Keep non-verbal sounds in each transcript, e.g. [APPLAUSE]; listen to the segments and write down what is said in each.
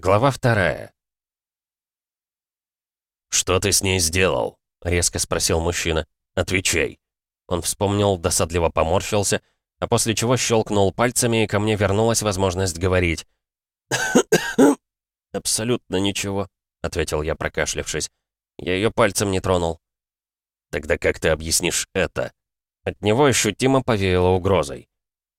Глава вторая. «Что ты с ней сделал?» — резко спросил мужчина. «Отвечай». Он вспомнил, досадливо поморщился, а после чего щелкнул пальцами, и ко мне вернулась возможность говорить. [COUGHS] «Абсолютно ничего», — ответил я, прокашлявшись. «Я ее пальцем не тронул». «Тогда как ты объяснишь это?» От него ощутимо повеяло угрозой.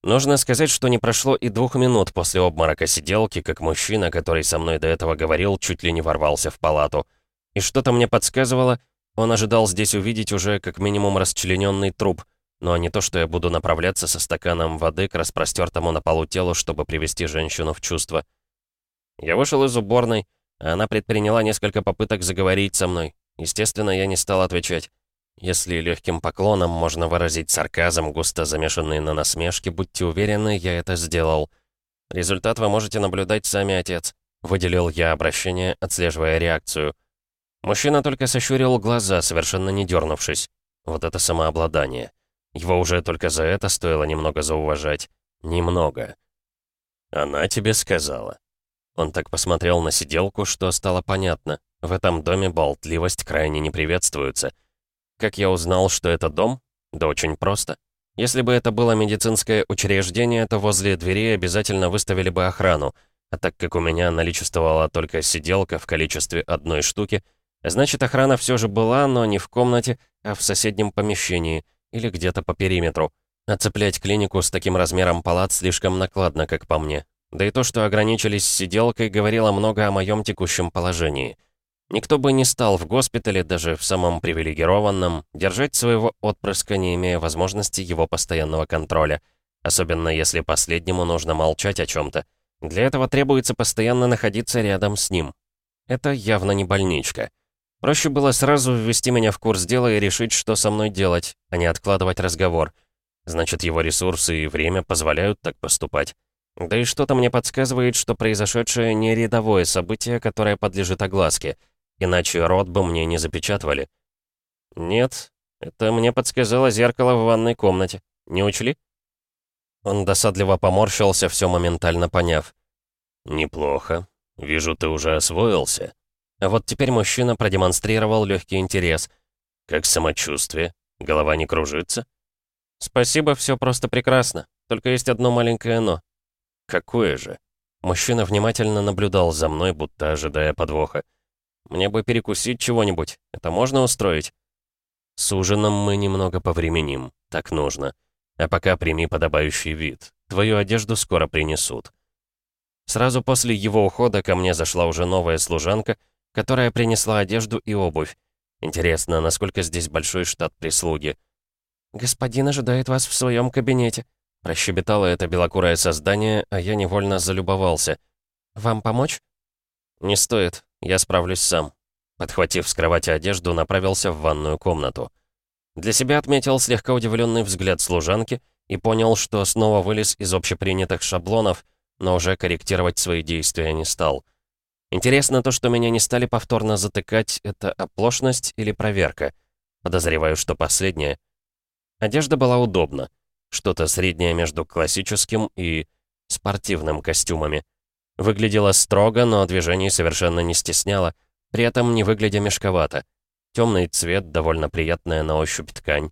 Нужно сказать, что не прошло и двух минут после обморока сиделки, как мужчина, который со мной до этого говорил, чуть ли не ворвался в палату. И что-то мне подсказывало, он ожидал здесь увидеть уже как минимум расчлененный труп, но не то, что я буду направляться со стаканом воды к распростертому на полу телу, чтобы привести женщину в чувство. Я вышел из уборной, а она предприняла несколько попыток заговорить со мной. Естественно, я не стал отвечать. Если легким поклоном можно выразить сарказм, густо замешанный на насмешке, будьте уверены, я это сделал. Результат вы можете наблюдать сами, отец. Выделил я обращение, отслеживая реакцию. Мужчина только сощурил глаза, совершенно не дернувшись. Вот это самообладание. Его уже только за это стоило немного зауважать. Немного. Она тебе сказала. Он так посмотрел на сиделку, что стало понятно. В этом доме болтливость крайне не приветствуется. Как я узнал, что это дом? Да очень просто. Если бы это было медицинское учреждение, то возле двери обязательно выставили бы охрану. А так как у меня наличествовала только сиделка в количестве одной штуки, значит охрана все же была, но не в комнате, а в соседнем помещении или где-то по периметру. Оцеплять клинику с таким размером палат слишком накладно, как по мне. Да и то, что ограничились сиделкой, говорило много о моем текущем положении. Никто бы не стал в госпитале, даже в самом привилегированном, держать своего отпрыска, не имея возможности его постоянного контроля. Особенно если последнему нужно молчать о чем-то. Для этого требуется постоянно находиться рядом с ним. Это явно не больничка. Проще было сразу ввести меня в курс дела и решить, что со мной делать, а не откладывать разговор. Значит, его ресурсы и время позволяют так поступать. Да и что-то мне подсказывает, что произошедшее не рядовое событие, которое подлежит огласке — Иначе рот бы мне не запечатывали. Нет, это мне подсказало зеркало в ванной комнате. Не учли? Он досадливо поморщился, все моментально поняв. «Неплохо. Вижу, ты уже освоился». А вот теперь мужчина продемонстрировал легкий интерес. «Как самочувствие? Голова не кружится?» «Спасибо, все просто прекрасно. Только есть одно маленькое «но». «Какое же?» Мужчина внимательно наблюдал за мной, будто ожидая подвоха. Мне бы перекусить чего-нибудь. Это можно устроить?» «С ужином мы немного повременим. Так нужно. А пока прими подобающий вид. Твою одежду скоро принесут». Сразу после его ухода ко мне зашла уже новая служанка, которая принесла одежду и обувь. Интересно, насколько здесь большой штат прислуги. «Господин ожидает вас в своем кабинете», — прощебетало это белокурое создание, а я невольно залюбовался. «Вам помочь?» «Не стоит. Я справлюсь сам. Подхватив с кровати одежду, направился в ванную комнату. Для себя отметил слегка удивленный взгляд служанки и понял, что снова вылез из общепринятых шаблонов, но уже корректировать свои действия не стал. Интересно то, что меня не стали повторно затыкать, это оплошность или проверка. Подозреваю, что последнее. Одежда была удобна. Что-то среднее между классическим и спортивным костюмами. Выглядела строго, но движений совершенно не стесняла, при этом не выглядя мешковато. Темный цвет, довольно приятная на ощупь ткань.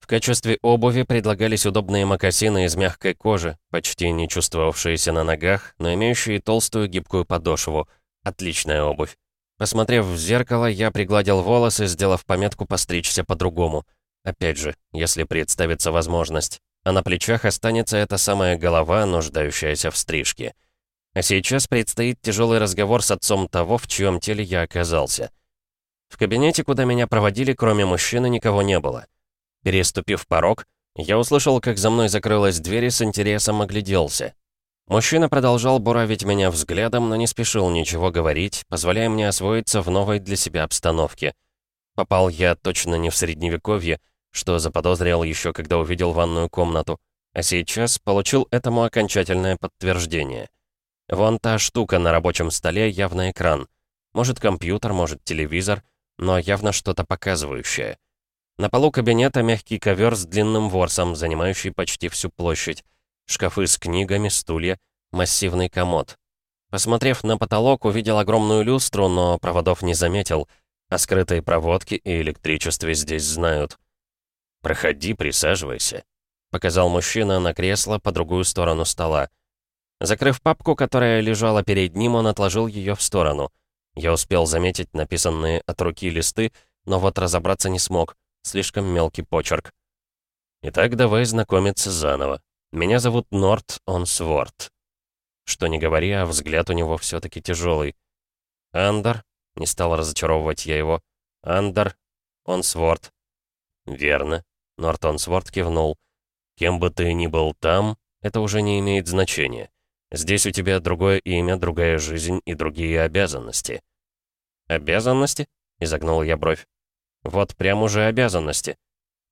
В качестве обуви предлагались удобные мокасины из мягкой кожи, почти не чувствовавшиеся на ногах, но имеющие толстую гибкую подошву. Отличная обувь. Посмотрев в зеркало, я пригладил волосы, сделав пометку постричься по-другому. Опять же, если представится возможность. А на плечах останется эта самая голова, нуждающаяся в стрижке. А сейчас предстоит тяжелый разговор с отцом того, в чьем теле я оказался. В кабинете, куда меня проводили, кроме мужчины, никого не было. Переступив порог, я услышал, как за мной закрылась дверь и с интересом огляделся. Мужчина продолжал буравить меня взглядом, но не спешил ничего говорить, позволяя мне освоиться в новой для себя обстановке. Попал я точно не в средневековье, что заподозрил еще когда увидел ванную комнату, а сейчас получил этому окончательное подтверждение — Вон та штука на рабочем столе явно экран. Может компьютер, может телевизор, но явно что-то показывающее. На полу кабинета мягкий ковер с длинным ворсом, занимающий почти всю площадь. Шкафы с книгами, стулья, массивный комод. Посмотрев на потолок, увидел огромную люстру, но проводов не заметил. О скрытой проводке и электричестве здесь знают. «Проходи, присаживайся», — показал мужчина на кресло по другую сторону стола. Закрыв папку, которая лежала перед ним, он отложил ее в сторону. Я успел заметить написанные от руки листы, но вот разобраться не смог. Слишком мелкий почерк. Итак, давай знакомиться заново. Меня зовут Норт Онсворт. Что не говори, а взгляд у него все таки тяжелый. Андер, не стал разочаровывать я его. Андер Онсворт. Верно. Норт Онсворт кивнул. Кем бы ты ни был там, это уже не имеет значения. Здесь у тебя другое имя, другая жизнь и другие обязанности. «Обязанности?» — изогнул я бровь. «Вот прям уже обязанности.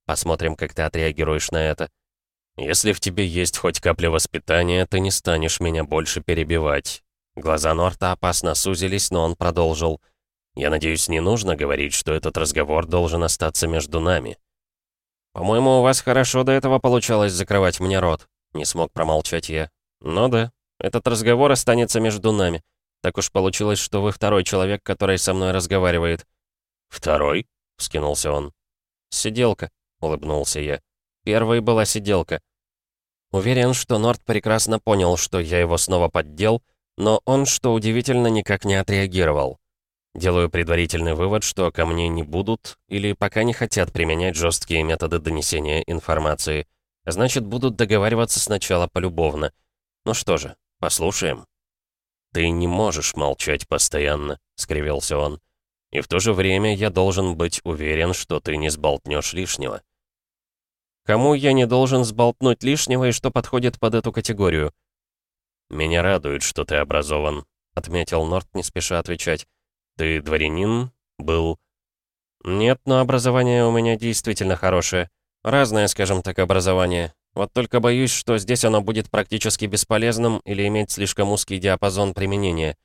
Посмотрим, как ты отреагируешь на это. Если в тебе есть хоть капля воспитания, ты не станешь меня больше перебивать». Глаза Норта опасно сузились, но он продолжил. «Я надеюсь, не нужно говорить, что этот разговор должен остаться между нами». «По-моему, у вас хорошо до этого получалось закрывать мне рот», — не смог промолчать я. «Ну да, этот разговор останется между нами. Так уж получилось, что вы второй человек, который со мной разговаривает». «Второй?» — вскинулся он. «Сиделка», — улыбнулся я. «Первой была сиделка». Уверен, что Норд прекрасно понял, что я его снова поддел, но он, что удивительно, никак не отреагировал. Делаю предварительный вывод, что ко мне не будут или пока не хотят применять жесткие методы донесения информации. Значит, будут договариваться сначала полюбовно. Ну что же, послушаем. «Ты не можешь молчать постоянно», — скривился он. «И в то же время я должен быть уверен, что ты не сболтнешь лишнего». Кому я не должен сболтнуть лишнего и что подходит под эту категорию? «Меня радует, что ты образован», — отметил Норт, не спеша отвечать. «Ты дворянин? Был...» «Нет, но образование у меня действительно хорошее. Разное, скажем так, образование. Вот только боюсь, что здесь оно будет практически бесполезным или иметь слишком узкий диапазон применения.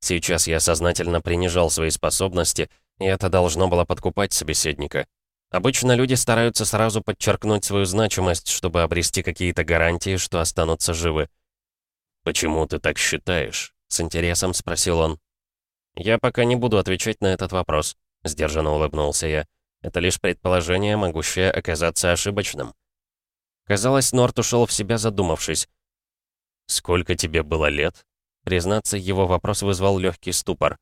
Сейчас я сознательно принижал свои способности, и это должно было подкупать собеседника. Обычно люди стараются сразу подчеркнуть свою значимость, чтобы обрести какие-то гарантии, что останутся живы. «Почему ты так считаешь?» — с интересом спросил он. «Я пока не буду отвечать на этот вопрос», — сдержанно улыбнулся я. «Это лишь предположение, могущее оказаться ошибочным». Казалось, Норт ушел в себя, задумавшись. «Сколько тебе было лет?» Признаться, его вопрос вызвал легкий ступор.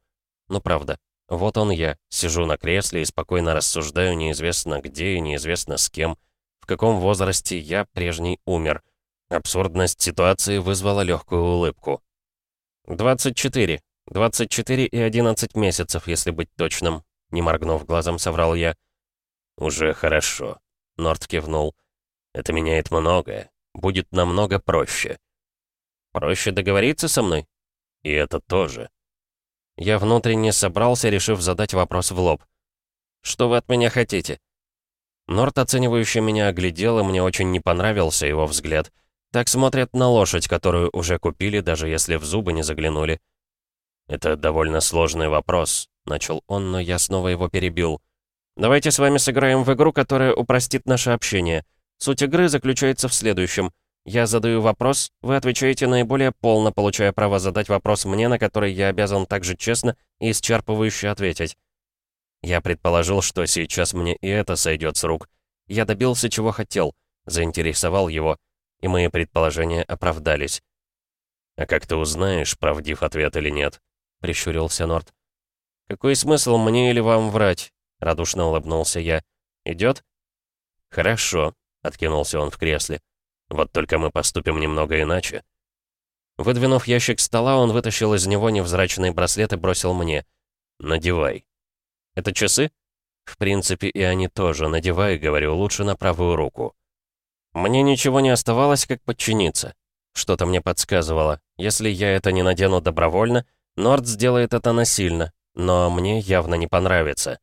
«Ну правда, вот он я, сижу на кресле и спокойно рассуждаю неизвестно где и неизвестно с кем. В каком возрасте я, прежний, умер. Абсурдность ситуации вызвала легкую улыбку. 24. 24 и 11 месяцев, если быть точным. Не моргнув глазом, соврал я. «Уже хорошо», — Норд кивнул. «Это меняет многое. Будет намного проще». «Проще договориться со мной?» «И это тоже». Я внутренне собрался, решив задать вопрос в лоб. «Что вы от меня хотите?» Норт, оценивающий меня, оглядел, и мне очень не понравился его взгляд. Так смотрят на лошадь, которую уже купили, даже если в зубы не заглянули. «Это довольно сложный вопрос», — начал он, но я снова его перебил. «Давайте с вами сыграем в игру, которая упростит наше общение. Суть игры заключается в следующем — я задаю вопрос, вы отвечаете наиболее полно, получая право задать вопрос мне, на который я обязан также честно и исчерпывающе ответить. Я предположил, что сейчас мне и это сойдет с рук. Я добился, чего хотел, заинтересовал его, и мои предположения оправдались. «А как ты узнаешь, правдив ответ или нет?» — прищурился Норт. «Какой смысл мне или вам врать?» — радушно улыбнулся я. «Идет?» «Хорошо», — откинулся он в кресле. Вот только мы поступим немного иначе». Выдвинув ящик стола, он вытащил из него невзрачный браслет и бросил мне. «Надевай». «Это часы?» «В принципе, и они тоже. Надевай, говорю, лучше на правую руку». Мне ничего не оставалось, как подчиниться. Что-то мне подсказывало. Если я это не надену добровольно, Норд сделает это насильно, но мне явно не понравится.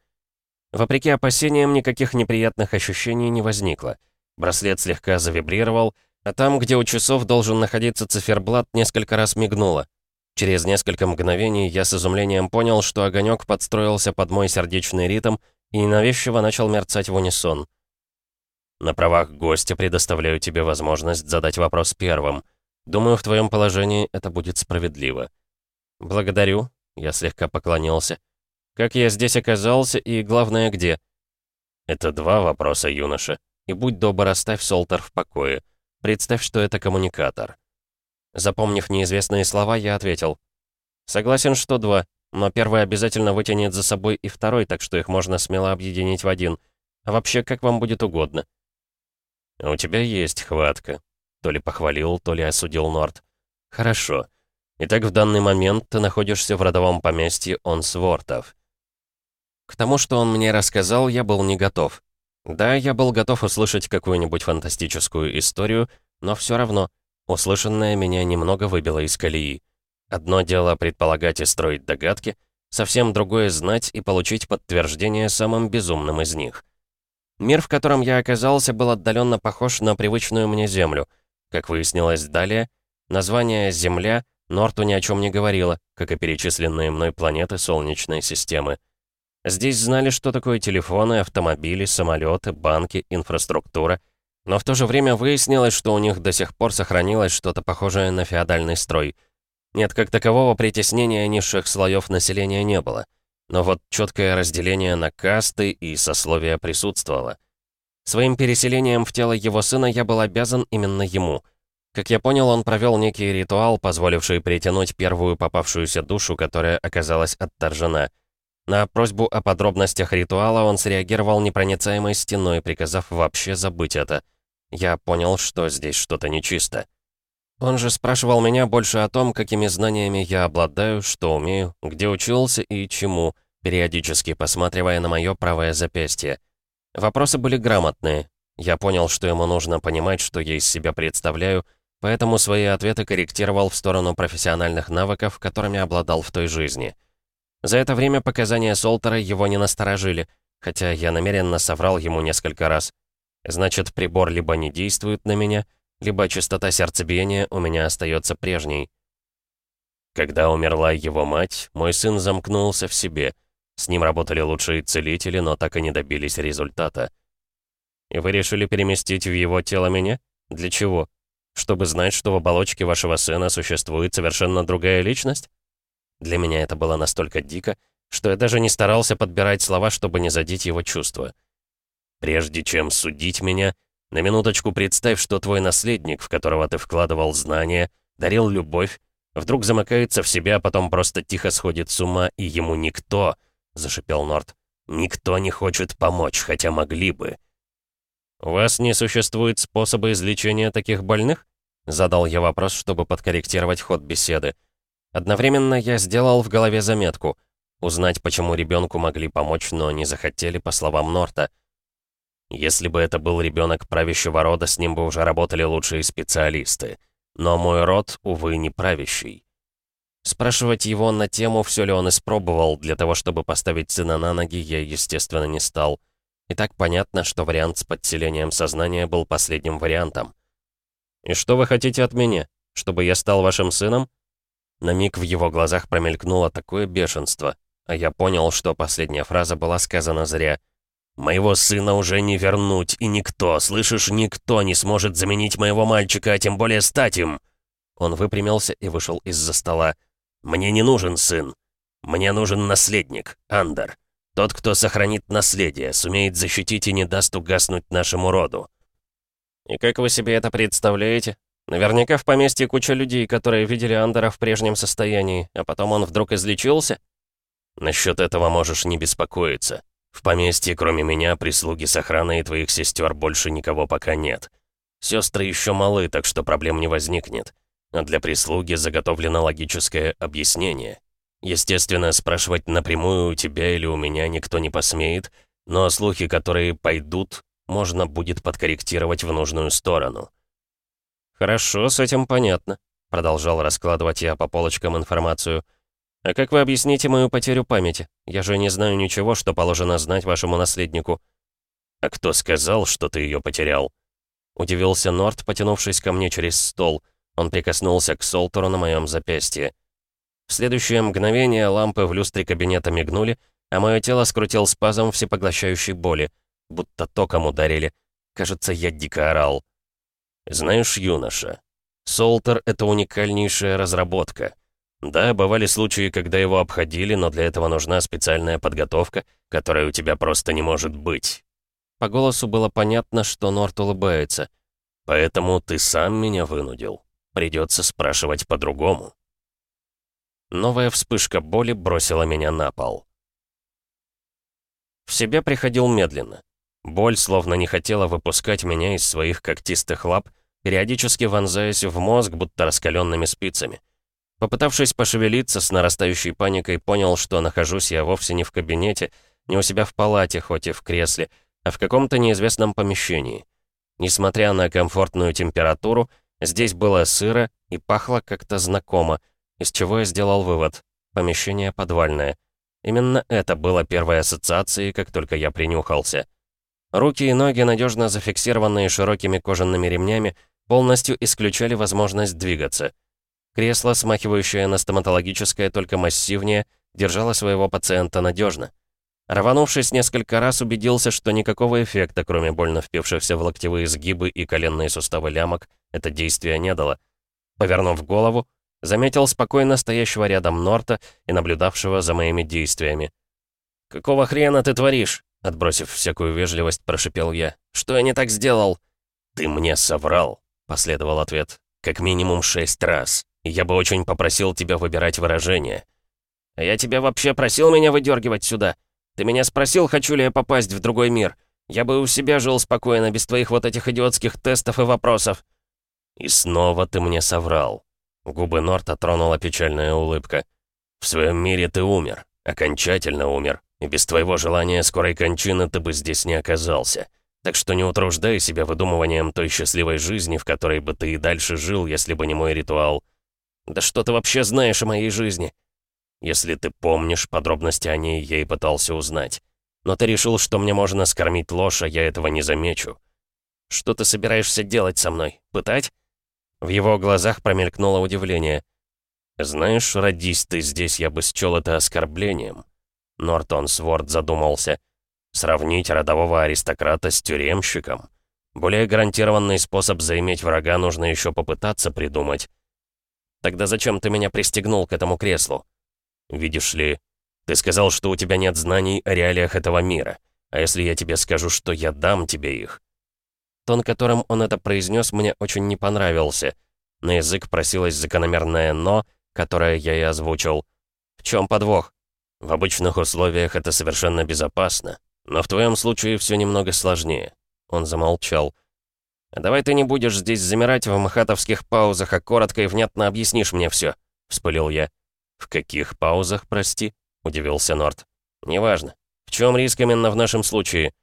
Вопреки опасениям, никаких неприятных ощущений не возникло. Браслет слегка завибрировал, а там, где у часов должен находиться циферблат, несколько раз мигнуло. Через несколько мгновений я с изумлением понял, что огонек подстроился под мой сердечный ритм и ненавязчиво начал мерцать в унисон. На правах гостя предоставляю тебе возможность задать вопрос первым. Думаю, в твоем положении это будет справедливо. «Благодарю», — я слегка поклонился. «Как я здесь оказался и, главное, где?» «Это два вопроса, юноша. И будь добр, оставь Солтер в покое. Представь, что это коммуникатор». Запомнив неизвестные слова, я ответил. «Согласен, что два, но первый обязательно вытянет за собой и второй, так что их можно смело объединить в один. А вообще, как вам будет угодно». «У тебя есть хватка», — то ли похвалил, то ли осудил Норт. «Хорошо. Итак, в данный момент ты находишься в родовом поместье Онсвортов». К тому, что он мне рассказал, я был не готов. Да, я был готов услышать какую-нибудь фантастическую историю, но все равно услышанное меня немного выбило из колеи. Одно дело предполагать и строить догадки, совсем другое знать и получить подтверждение самым безумным из них. Мир, в котором я оказался, был отдаленно похож на привычную мне Землю. Как выяснилось далее, название «Земля» Норту ни о чем не говорило, как и перечисленные мной планеты Солнечной системы. Здесь знали, что такое телефоны, автомобили, самолеты, банки, инфраструктура, но в то же время выяснилось, что у них до сих пор сохранилось что-то похожее на феодальный строй — нет, как такового притеснения низших слоев населения не было. Но вот четкое разделение на касты и сословия присутствовало. Своим переселением в тело его сына я был обязан именно ему. Как я понял, он провел некий ритуал, позволивший притянуть первую попавшуюся душу, которая оказалась отторжена. На просьбу о подробностях ритуала он среагировал непроницаемой стеной, приказав вообще забыть это. Я понял, что здесь что-то нечисто. Он же спрашивал меня больше о том, какими знаниями я обладаю, что умею, где учился и чему, периодически посматривая на мое правое запястье. Вопросы были грамотные. Я понял, что ему нужно понимать, что я из себя представляю, поэтому свои ответы корректировал в сторону профессиональных навыков, которыми обладал в той жизни. За это время показания Солтера его не насторожили, хотя я намеренно соврал ему несколько раз. Значит, прибор либо не действует на меня, либо частота сердцебиения у меня остается прежней. Когда умерла его мать, мой сын замкнулся в себе. С ним работали лучшие целители, но так и не добились результата. И вы решили переместить в его тело меня? Для чего? Чтобы знать, что в оболочке вашего сына существует совершенно другая личность? Для меня это было настолько дико, что я даже не старался подбирать слова, чтобы не задеть его чувства. Прежде чем судить меня, на минуточку представь, что твой наследник, в которого ты вкладывал знания, дарил любовь, вдруг замыкается в себя, а потом просто тихо сходит с ума, и ему никто, — зашипел Норт, — никто не хочет помочь, хотя могли бы. «У вас не существует способа излечения таких больных?» Задал я вопрос, чтобы подкорректировать ход беседы. Одновременно я сделал в голове заметку. Узнать, почему ребенку могли помочь, но не захотели, по словам Норта — если бы это был ребенок правящего рода, с ним бы уже работали лучшие специалисты. Но мой род, увы, не правящий. Спрашивать его на тему, все ли он испробовал, для того, чтобы поставить сына на ноги, я, естественно, не стал. И так понятно, что вариант с подселением сознания был последним вариантом. «И что вы хотите от меня? Чтобы я стал вашим сыном?» На миг в его глазах промелькнуло такое бешенство, а я понял, что последняя фраза была сказана зря — Моего сына уже не вернуть, и никто, слышишь, никто не сможет заменить моего мальчика, а тем более стать им!» Он выпрямился и вышел из-за стола. «Мне не нужен сын. Мне нужен наследник, Андер. Тот, кто сохранит наследие, сумеет защитить и не даст угаснуть нашему роду». «И как вы себе это представляете? Наверняка в поместье куча людей, которые видели Андера в прежнем состоянии, а потом он вдруг излечился?» «Насчет этого можешь не беспокоиться. В поместье, кроме меня, прислуги с охраной и твоих сестер больше никого пока нет. Сестры еще малы, так что проблем не возникнет. А для прислуги заготовлено логическое объяснение. Естественно, спрашивать напрямую у тебя или у меня никто не посмеет, но слухи, которые пойдут, можно будет подкорректировать в нужную сторону. «Хорошо, с этим понятно», — продолжал раскладывать я по полочкам информацию — «А как вы объясните мою потерю памяти? Я же не знаю ничего, что положено знать вашему наследнику». «А кто сказал, что ты ее потерял?» Удивился Норт, потянувшись ко мне через стол. Он прикоснулся к Солтеру на моем запястье. В следующее мгновение лампы в люстре кабинета мигнули, а мое тело скрутил спазм всепоглощающей боли, будто током ударили. Кажется, я дико орал. «Знаешь, юноша, Солтер — это уникальнейшая разработка. Да, бывали случаи, когда его обходили, но для этого нужна специальная подготовка, которой у тебя просто не может быть. По голосу было понятно, что Норт улыбается. Поэтому ты сам меня вынудил. Придется спрашивать по-другому. Новая вспышка боли бросила меня на пол. В себя приходил медленно. Боль словно не хотела выпускать меня из своих когтистых лап, периодически вонзаясь в мозг, будто раскаленными спицами. Попытавшись пошевелиться с нарастающей паникой, понял, что нахожусь я вовсе не в кабинете, не у себя в палате, хоть и в кресле, а в каком-то неизвестном помещении. Несмотря на комфортную температуру, здесь было сыро и пахло как-то знакомо, из чего я сделал вывод. Помещение подвальное. Именно это было первой ассоциацией, как только я принюхался. Руки и ноги, надежно зафиксированные широкими кожаными ремнями, полностью исключали возможность двигаться. Кресло, смахивающее на стоматологическое, только массивнее, держало своего пациента надежно. Рванувшись несколько раз, убедился, что никакого эффекта, кроме больно впившихся в локтевые сгибы и коленные суставы лямок, это действие не дало. Повернув голову, Заметил спокойно стоящего рядом Норта и наблюдавшего за моими действиями. «Какого хрена ты творишь?» Отбросив всякую вежливость, прошипел я. «Что я не так сделал?» «Ты мне соврал», — последовал ответ. «Как минимум шесть раз. Я бы очень попросил тебя выбирать выражение». «А я тебя вообще просил меня выдергивать сюда? Ты меня спросил, хочу ли я попасть в другой мир? Я бы у себя жил спокойно, без твоих вот этих идиотских тестов и вопросов». «И снова ты мне соврал», Губы Норта тронула печальная улыбка. «В своем мире ты умер. Окончательно умер. И без твоего желания скорой кончины ты бы здесь не оказался. Так что не утруждай себя выдумыванием той счастливой жизни, в которой бы ты и дальше жил, если бы не мой ритуал. Да что ты вообще знаешь о моей жизни? Если ты помнишь, подробности о ней я и пытался узнать. Но ты решил, что мне можно скормить ложь, а я этого не замечу. Что ты собираешься делать со мной? Пытать? В его глазах промелькнуло удивление. «Знаешь, родись ты здесь, я бы счел это оскорблением». Нортон Сворд задумался. «Сравнить родового аристократа с тюремщиком? Более гарантированный способ заиметь врага нужно еще попытаться придумать». «Тогда зачем ты меня пристегнул к этому креслу?» «Видишь ли, ты сказал, что у тебя нет знаний о реалиях этого мира. А если я тебе скажу, что я дам тебе их, Тон, которым он это произнес, мне очень не понравился. На язык просилось закономерное «но», которое я и озвучил. В чем подвох? В обычных условиях это совершенно безопасно. Но в твоем случае все немного сложнее. Он замолчал. «А давай ты не будешь здесь замирать в махатовских паузах, а коротко и внятно объяснишь мне все, вспылил я. «В каких паузах, прости?» — удивился Норт. «Неважно. В чем риск именно в нашем случае?»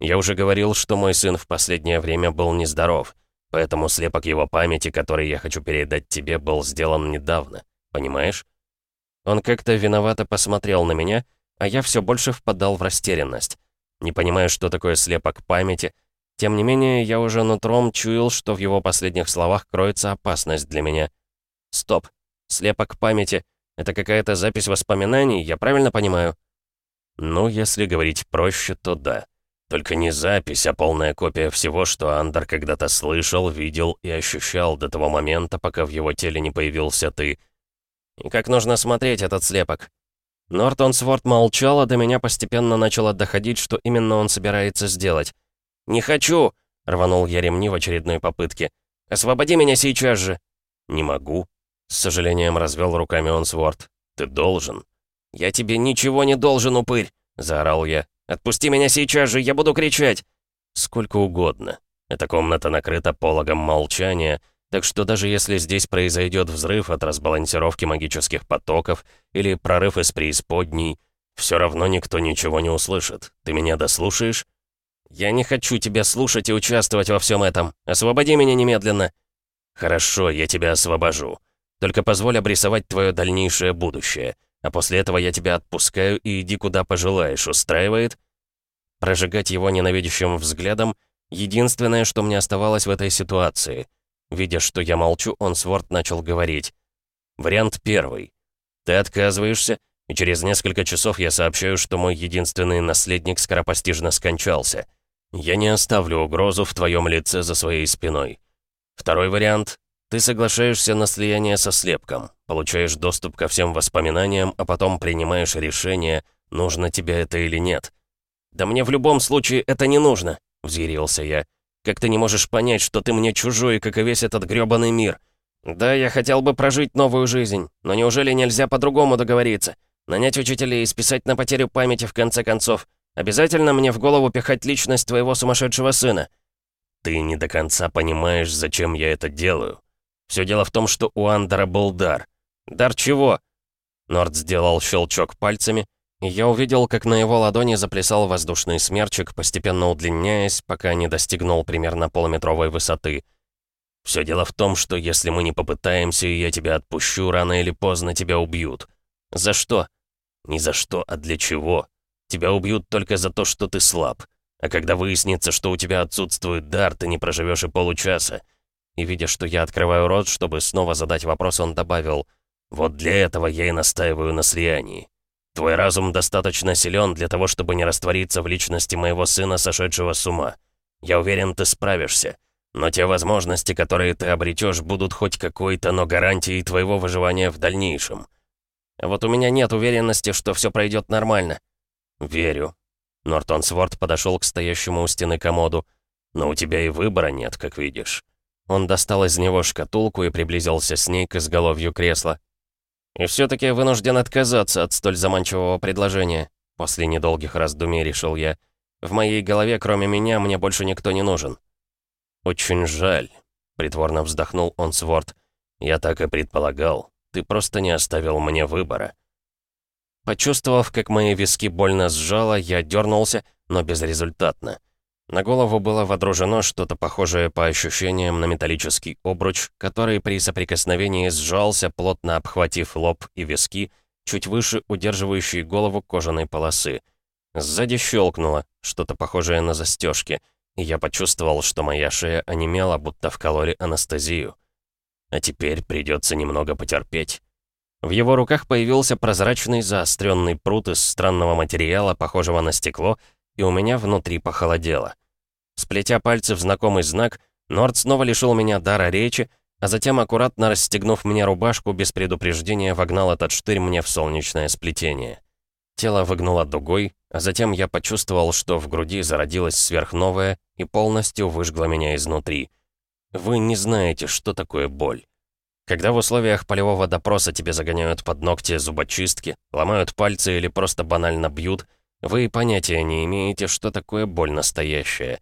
Я уже говорил, что мой сын в последнее время был нездоров, поэтому слепок его памяти, который я хочу передать тебе, был сделан недавно. Понимаешь? Он как-то виновато посмотрел на меня, а я все больше впадал в растерянность. Не понимаю, что такое слепок памяти. Тем не менее, я уже нутром чуял, что в его последних словах кроется опасность для меня. Стоп. Слепок памяти — это какая-то запись воспоминаний, я правильно понимаю? Ну, если говорить проще, то да. Только не запись, а полная копия всего, что Андер когда-то слышал, видел и ощущал до того момента, пока в его теле не появился ты. И как нужно смотреть этот слепок? Нортон Сворд молчал, а до меня постепенно начало доходить, что именно он собирается сделать. «Не хочу!» — рванул я ремни в очередной попытке. «Освободи меня сейчас же!» «Не могу!» — с сожалением развел руками он Сворд. «Ты должен!» «Я тебе ничего не должен, упырь!» — заорал я. Отпусти меня сейчас же, я буду кричать!» «Сколько угодно. Эта комната накрыта пологом молчания, так что даже если здесь произойдет взрыв от разбалансировки магических потоков или прорыв из преисподней, все равно никто ничего не услышит. Ты меня дослушаешь?» «Я не хочу тебя слушать и участвовать во всем этом. Освободи меня немедленно!» «Хорошо, я тебя освобожу. Только позволь обрисовать твое дальнейшее будущее. А после этого я тебя отпускаю и иди куда пожелаешь, устраивает?» Прожигать его ненавидящим взглядом — единственное, что мне оставалось в этой ситуации. Видя, что я молчу, он Сворд начал говорить. «Вариант первый. Ты отказываешься, и через несколько часов я сообщаю, что мой единственный наследник скоропостижно скончался. Я не оставлю угрозу в твоем лице за своей спиной. Второй вариант. Ты соглашаешься на слияние со слепком, получаешь доступ ко всем воспоминаниям, а потом принимаешь решение, нужно тебе это или нет. «Да мне в любом случае это не нужно», — взъярился я. «Как ты не можешь понять, что ты мне чужой, как и весь этот грёбаный мир? Да, я хотел бы прожить новую жизнь, но неужели нельзя по-другому договориться? Нанять учителей и списать на потерю памяти в конце концов? Обязательно мне в голову пихать личность твоего сумасшедшего сына?» «Ты не до конца понимаешь, зачем я это делаю. Все дело в том, что у Андера был дар. Дар чего?» Норд сделал щелчок пальцами, я увидел, как на его ладони заплясал воздушный смерчик, постепенно удлиняясь, пока не достигнул примерно полуметровой высоты. «Все дело в том, что если мы не попытаемся, и я тебя отпущу, рано или поздно тебя убьют. За что?» «Не за что, а для чего. Тебя убьют только за то, что ты слаб. А когда выяснится, что у тебя отсутствует дар, ты не проживешь и получаса. И видя, что я открываю рот, чтобы снова задать вопрос, он добавил, «Вот для этого я и настаиваю на слиянии. Твой разум достаточно силен для того, чтобы не раствориться в личности моего сына, сошедшего с ума. Я уверен, ты справишься. Но те возможности, которые ты обретешь, будут хоть какой-то, но гарантией твоего выживания в дальнейшем. Вот у меня нет уверенности, что все пройдет нормально. Верю. Нортон Сворд подошел к стоящему у стены комоду. Но у тебя и выбора нет, как видишь. Он достал из него шкатулку и приблизился с ней к изголовью кресла. «И все-таки вынужден отказаться от столь заманчивого предложения», после недолгих раздумий решил я. «В моей голове, кроме меня, мне больше никто не нужен». «Очень жаль», — притворно вздохнул он Сворд. «Я так и предполагал. Ты просто не оставил мне выбора». Почувствовав, как мои виски больно сжало, я дернулся, но безрезультатно. На голову было водружено что-то похожее по ощущениям на металлический обруч, который при соприкосновении сжался, плотно обхватив лоб и виски, чуть выше удерживающей голову кожаной полосы. Сзади щелкнуло, что-то похожее на застежки, и я почувствовал, что моя шея онемела, будто вкололи анестезию. А теперь придется немного потерпеть. В его руках появился прозрачный заостренный прут из странного материала, похожего на стекло, и у меня внутри похолодело. Сплетя пальцы в знакомый знак, Норд снова лишил меня дара речи, а затем, аккуратно расстегнув мне рубашку, без предупреждения вогнал этот штырь мне в солнечное сплетение. Тело выгнуло дугой, а затем я почувствовал, что в груди зародилось сверхновое и полностью выжгло меня изнутри. Вы не знаете, что такое боль. Когда в условиях полевого допроса тебе загоняют под ногти зубочистки, ломают пальцы или просто банально бьют — вы понятия не имеете, что такое боль настоящая.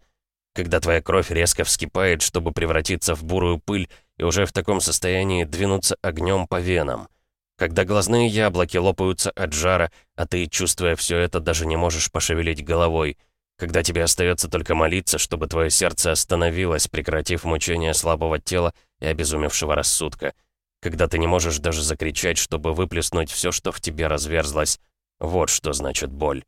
Когда твоя кровь резко вскипает, чтобы превратиться в бурую пыль и уже в таком состоянии двинуться огнем по венам. Когда глазные яблоки лопаются от жара, а ты, чувствуя все это, даже не можешь пошевелить головой. Когда тебе остается только молиться, чтобы твое сердце остановилось, прекратив мучение слабого тела и обезумевшего рассудка. Когда ты не можешь даже закричать, чтобы выплеснуть все, что в тебе разверзлось. Вот что значит боль.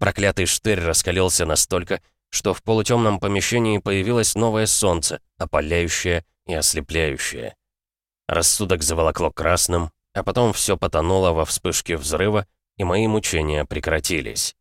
Проклятый штырь раскалился настолько, что в полутемном помещении появилось новое солнце, опаляющее и ослепляющее. Рассудок заволокло красным, а потом все потонуло во вспышке взрыва, и мои мучения прекратились.